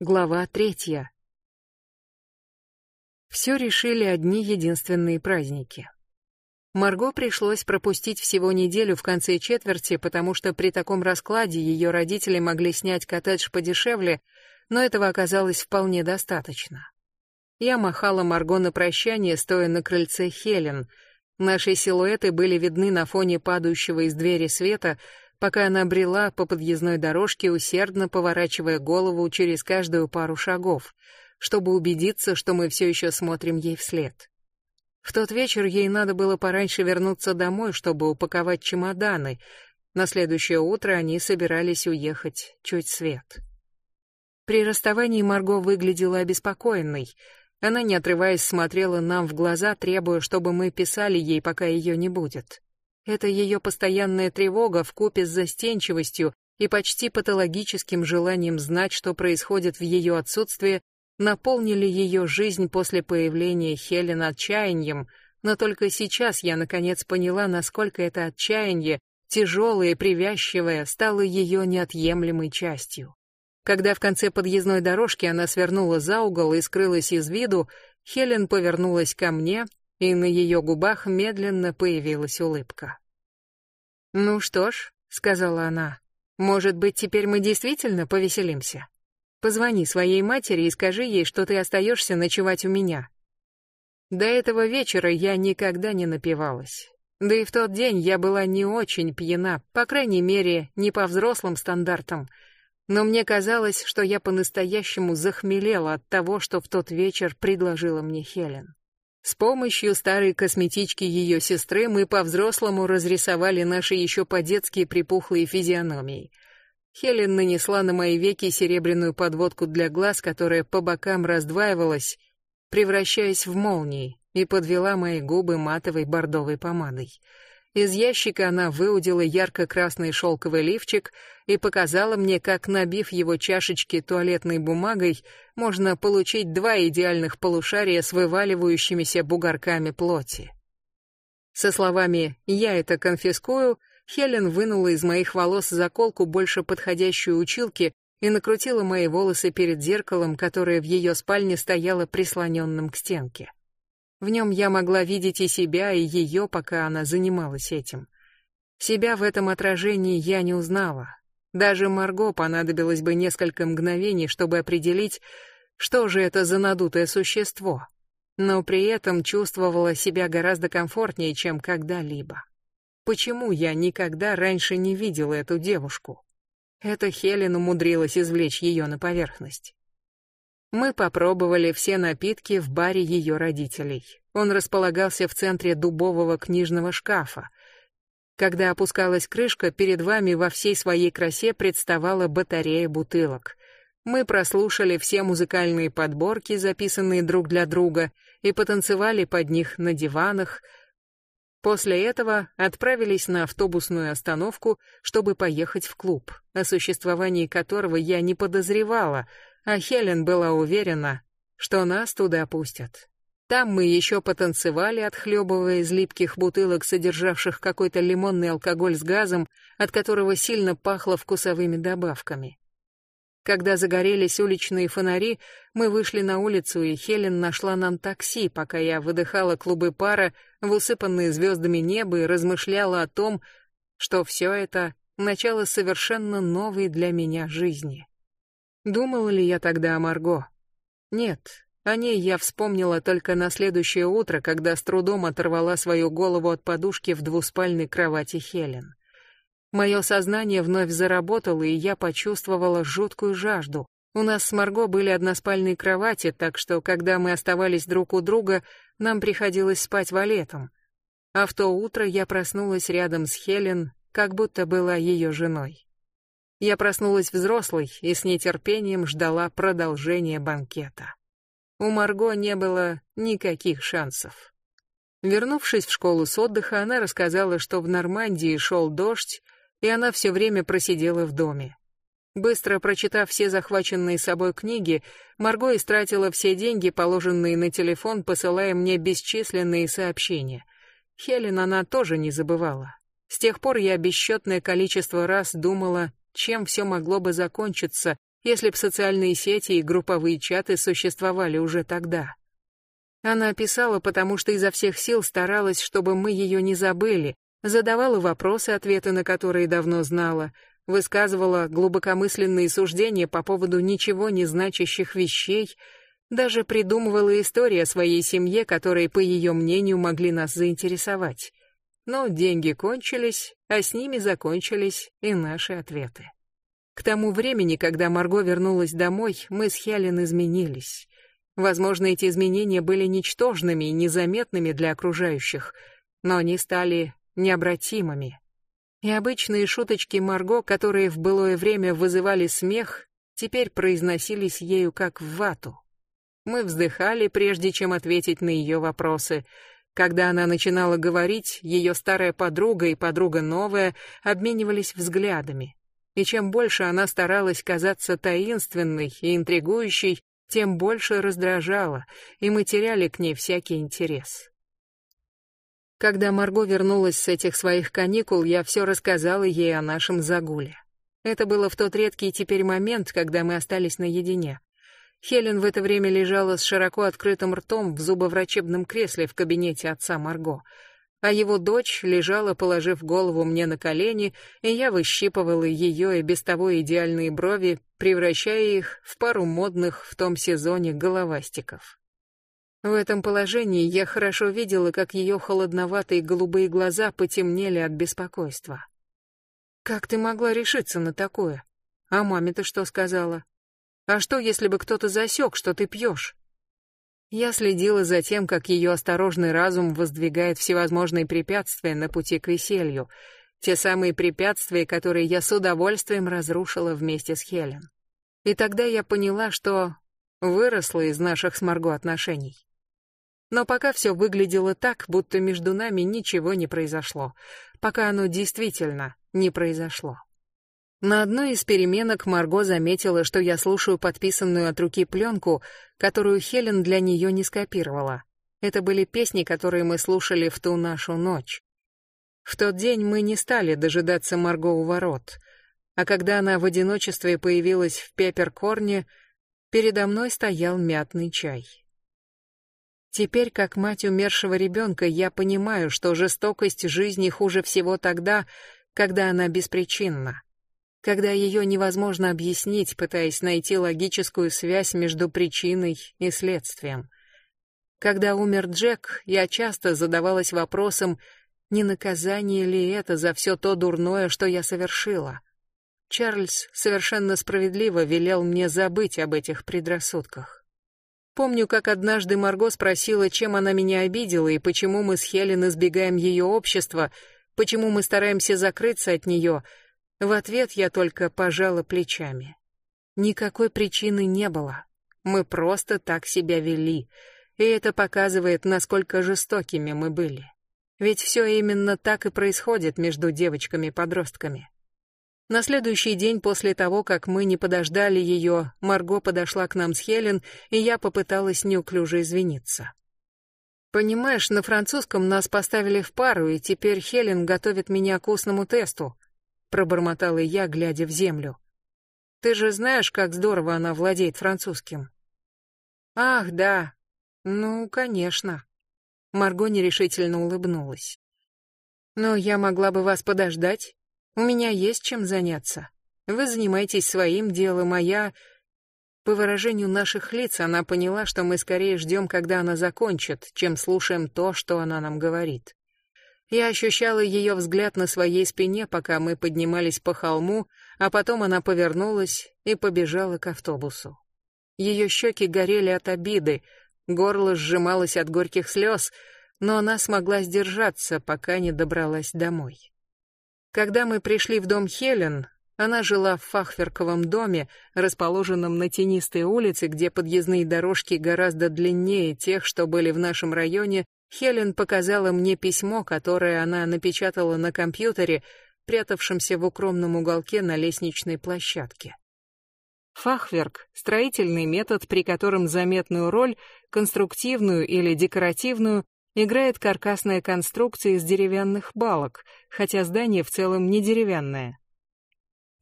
Глава третья. Все решили одни единственные праздники. Марго пришлось пропустить всего неделю в конце четверти, потому что при таком раскладе ее родители могли снять коттедж подешевле, но этого оказалось вполне достаточно. Я махала Марго на прощание, стоя на крыльце Хелен. Наши силуэты были видны на фоне падающего из двери света, пока она брела по подъездной дорожке, усердно поворачивая голову через каждую пару шагов, чтобы убедиться, что мы все еще смотрим ей вслед. В тот вечер ей надо было пораньше вернуться домой, чтобы упаковать чемоданы. На следующее утро они собирались уехать чуть свет. При расставании Марго выглядела обеспокоенной. Она, не отрываясь, смотрела нам в глаза, требуя, чтобы мы писали ей, пока ее не будет. Это ее постоянная тревога вкупе с застенчивостью и почти патологическим желанием знать, что происходит в ее отсутствие, наполнили ее жизнь после появления Хелен отчаянием, но только сейчас я наконец поняла, насколько это отчаяние, тяжелое и привязчивое, стало ее неотъемлемой частью. Когда в конце подъездной дорожки она свернула за угол и скрылась из виду, Хелен повернулась ко мне, и на ее губах медленно появилась улыбка. «Ну что ж», — сказала она, — «может быть, теперь мы действительно повеселимся? Позвони своей матери и скажи ей, что ты остаешься ночевать у меня». До этого вечера я никогда не напивалась. Да и в тот день я была не очень пьяна, по крайней мере, не по взрослым стандартам. Но мне казалось, что я по-настоящему захмелела от того, что в тот вечер предложила мне Хелен. С помощью старой косметички ее сестры мы по-взрослому разрисовали наши еще по-детски припухлые физиономии. Хелен нанесла на мои веки серебряную подводку для глаз, которая по бокам раздваивалась, превращаясь в молнии, и подвела мои губы матовой бордовой помадой. Из ящика она выудила ярко-красный шелковый лифчик и показала мне, как, набив его чашечки туалетной бумагой, можно получить два идеальных полушария с вываливающимися бугорками плоти. Со словами «я это конфискую», Хелен вынула из моих волос заколку, больше подходящую училке, и накрутила мои волосы перед зеркалом, которое в ее спальне стояло прислоненным к стенке. В нем я могла видеть и себя, и ее, пока она занималась этим. Себя в этом отражении я не узнала. Даже Марго понадобилось бы несколько мгновений, чтобы определить, что же это за надутое существо. Но при этом чувствовала себя гораздо комфортнее, чем когда-либо. Почему я никогда раньше не видела эту девушку? Это Хелен умудрилась извлечь ее на поверхность. Мы попробовали все напитки в баре ее родителей. Он располагался в центре дубового книжного шкафа. Когда опускалась крышка, перед вами во всей своей красе представала батарея бутылок. Мы прослушали все музыкальные подборки, записанные друг для друга, и потанцевали под них на диванах. После этого отправились на автобусную остановку, чтобы поехать в клуб, о существовании которого я не подозревала — а Хелен была уверена, что нас туда пустят. Там мы еще потанцевали, отхлебывая из липких бутылок, содержавших какой-то лимонный алкоголь с газом, от которого сильно пахло вкусовыми добавками. Когда загорелись уличные фонари, мы вышли на улицу, и Хелен нашла нам такси, пока я выдыхала клубы пара в усыпанные звездами небо и размышляла о том, что все это — начало совершенно новой для меня жизни. Думала ли я тогда о Марго? Нет, о ней я вспомнила только на следующее утро, когда с трудом оторвала свою голову от подушки в двуспальной кровати Хелен. Мое сознание вновь заработало, и я почувствовала жуткую жажду. У нас с Марго были односпальные кровати, так что, когда мы оставались друг у друга, нам приходилось спать валетом. А в то утро я проснулась рядом с Хелен, как будто была ее женой. Я проснулась взрослой и с нетерпением ждала продолжения банкета. У Марго не было никаких шансов. Вернувшись в школу с отдыха, она рассказала, что в Нормандии шел дождь, и она все время просидела в доме. Быстро прочитав все захваченные собой книги, Марго истратила все деньги, положенные на телефон, посылая мне бесчисленные сообщения. Хелен она тоже не забывала. С тех пор я бесчетное количество раз думала, чем все могло бы закончиться, если б социальные сети и групповые чаты существовали уже тогда. Она писала, потому что изо всех сил старалась, чтобы мы ее не забыли, задавала вопросы, ответы на которые давно знала, высказывала глубокомысленные суждения по поводу ничего не значащих вещей, даже придумывала истории о своей семье, которые, по ее мнению, могли нас заинтересовать. Но деньги кончились, а с ними закончились и наши ответы. К тому времени, когда Марго вернулась домой, мы с Хелен изменились. Возможно, эти изменения были ничтожными и незаметными для окружающих, но они стали необратимыми. И обычные шуточки Марго, которые в былое время вызывали смех, теперь произносились ею как в вату. Мы вздыхали, прежде чем ответить на ее вопросы. Когда она начинала говорить, ее старая подруга и подруга новая обменивались взглядами и чем больше она старалась казаться таинственной и интригующей, тем больше раздражала, и мы теряли к ней всякий интерес. Когда Марго вернулась с этих своих каникул, я все рассказала ей о нашем загуле. Это было в тот редкий теперь момент, когда мы остались наедине. Хелен в это время лежала с широко открытым ртом в зубоврачебном кресле в кабинете отца Марго — а его дочь лежала, положив голову мне на колени, и я выщипывала ее и без того идеальные брови, превращая их в пару модных в том сезоне головастиков. В этом положении я хорошо видела, как ее холодноватые голубые глаза потемнели от беспокойства. «Как ты могла решиться на такое? А маме-то что сказала? А что, если бы кто-то засек, что ты пьешь?» Я следила за тем, как ее осторожный разум воздвигает всевозможные препятствия на пути к веселью, те самые препятствия, которые я с удовольствием разрушила вместе с Хелен. И тогда я поняла, что выросла из наших с Марго отношений. Но пока все выглядело так, будто между нами ничего не произошло, пока оно действительно не произошло. На одной из переменок Марго заметила, что я слушаю подписанную от руки пленку, которую Хелен для нее не скопировала. Это были песни, которые мы слушали в ту нашу ночь. В тот день мы не стали дожидаться Марго у ворот, а когда она в одиночестве появилась в Пепперкорне, передо мной стоял мятный чай. Теперь, как мать умершего ребенка, я понимаю, что жестокость жизни хуже всего тогда, когда она беспричинна когда ее невозможно объяснить, пытаясь найти логическую связь между причиной и следствием. Когда умер Джек, я часто задавалась вопросом, не наказание ли это за все то дурное, что я совершила. Чарльз совершенно справедливо велел мне забыть об этих предрассудках. Помню, как однажды Марго спросила, чем она меня обидела и почему мы с Хелен избегаем ее общества, почему мы стараемся закрыться от нее — в ответ я только пожала плечами. Никакой причины не было. Мы просто так себя вели, и это показывает, насколько жестокими мы были. Ведь все именно так и происходит между девочками-подростками. На следующий день после того, как мы не подождали ее, Марго подошла к нам с Хелен, и я попыталась неуклюже извиниться. Понимаешь, на французском нас поставили в пару, и теперь Хелен готовит меня к устному тесту пробормотала я, глядя в землю. Ты же знаешь, как здорово она владеет французским. Ах, да. Ну, конечно. Марго нерешительно улыбнулась. Но я могла бы вас подождать. У меня есть чем заняться. Вы занимаетесь своим делом, а я по выражению наших лиц она поняла, что мы скорее ждем, когда она закончит, чем слушаем то, что она нам говорит. Я ощущала ее взгляд на своей спине, пока мы поднимались по холму, а потом она повернулась и побежала к автобусу. Ее щеки горели от обиды, горло сжималось от горьких слез, но она смогла сдержаться, пока не добралась домой. Когда мы пришли в дом Хелен, она жила в фахверковом доме, расположенном на тенистой улице, где подъездные дорожки гораздо длиннее тех, что были в нашем районе, Хелен показала мне письмо, которое она напечатала на компьютере, прятавшемся в укромном уголке на лестничной площадке. Фахверк — строительный метод, при котором заметную роль, конструктивную или декоративную, играет каркасная конструкция из деревянных балок, хотя здание в целом не деревянное.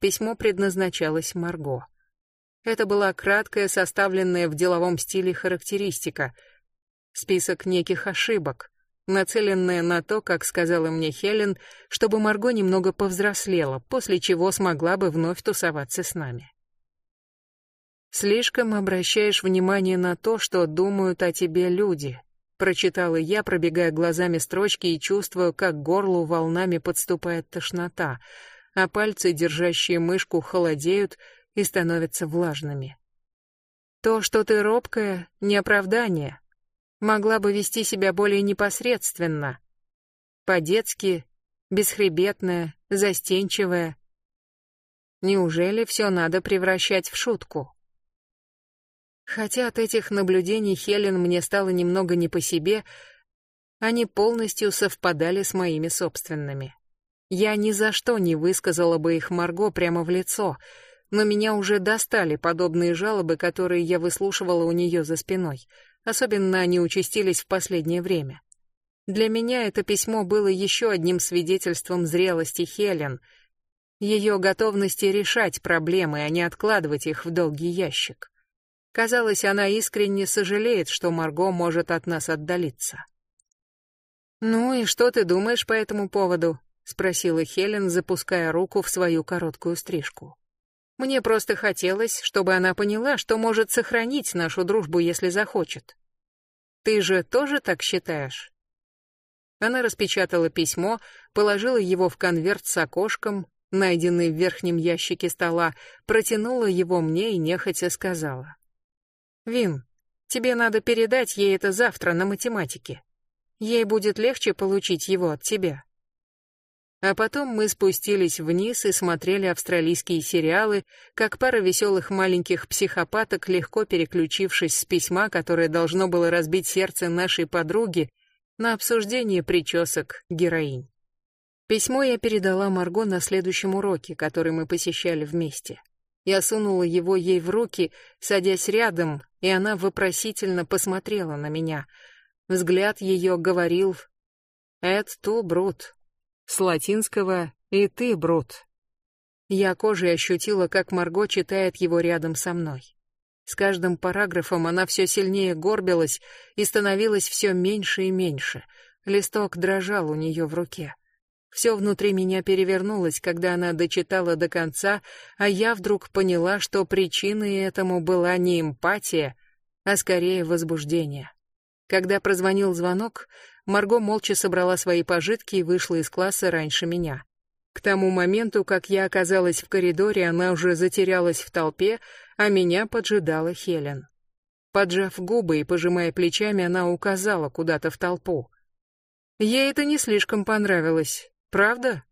Письмо предназначалось Марго. Это была краткая, составленная в деловом стиле характеристика, список неких ошибок, нацеленная на то, как сказала мне Хелен, чтобы Марго немного повзрослела, после чего смогла бы вновь тусоваться с нами. Слишком обращаешь внимание на то, что думают о тебе люди, прочитала я, пробегая глазами строчки и чувствуя, как горлу волнами подступает тошнота, а пальцы, держащие мышку, холодеют и становятся влажными. То, что ты робкая, не оправдание. Могла бы вести себя более непосредственно, по-детски, бесхребетная, застенчивая. Неужели все надо превращать в шутку? Хотя от этих наблюдений Хелен мне стало немного не по себе, они полностью совпадали с моими собственными. Я ни за что не высказала бы их Марго прямо в лицо, но меня уже достали подобные жалобы, которые я выслушивала у нее за спиной. Особенно они участились в последнее время. Для меня это письмо было еще одним свидетельством зрелости Хелен, ее готовности решать проблемы, а не откладывать их в долгий ящик. Казалось, она искренне сожалеет, что Марго может от нас отдалиться. «Ну и что ты думаешь по этому поводу?» — спросила Хелен, запуская руку в свою короткую стрижку. «Мне просто хотелось, чтобы она поняла, что может сохранить нашу дружбу, если захочет. Ты же тоже так считаешь?» Она распечатала письмо, положила его в конверт с окошком, найденный в верхнем ящике стола, протянула его мне и нехотя сказала. Вин, тебе надо передать ей это завтра на математике. Ей будет легче получить его от тебя. А потом мы спустились вниз и смотрели австралийские сериалы, как пара веселых маленьких психопаток, легко переключившись с письма, которое должно было разбить сердце нашей подруги, на обсуждение причесок героинь. Письмо я передала Марго на следующем уроке, который мы посещали вместе. Я сунула его ей в руки, садясь рядом, и она вопросительно посмотрела на меня. Взгляд ее говорил «Эд ту брут», с латинского «И ты брут». Я кожей ощутила, как Марго читает его рядом со мной. С каждым параграфом она все сильнее горбилась и становилась все меньше и меньше. Листок дрожал у нее в руке. Все внутри меня перевернулось, когда она дочитала до конца, а я вдруг поняла, что причиной этому была не эмпатия, а скорее возбуждение. Когда прозвонил звонок, Марго молча собрала свои пожитки и вышла из класса раньше меня. К тому моменту, как я оказалась в коридоре, она уже затерялась в толпе, а меня поджидала Хелен. Поджав губы и пожимая плечами, она указала куда-то в толпу. Ей это не слишком понравилось. Правда?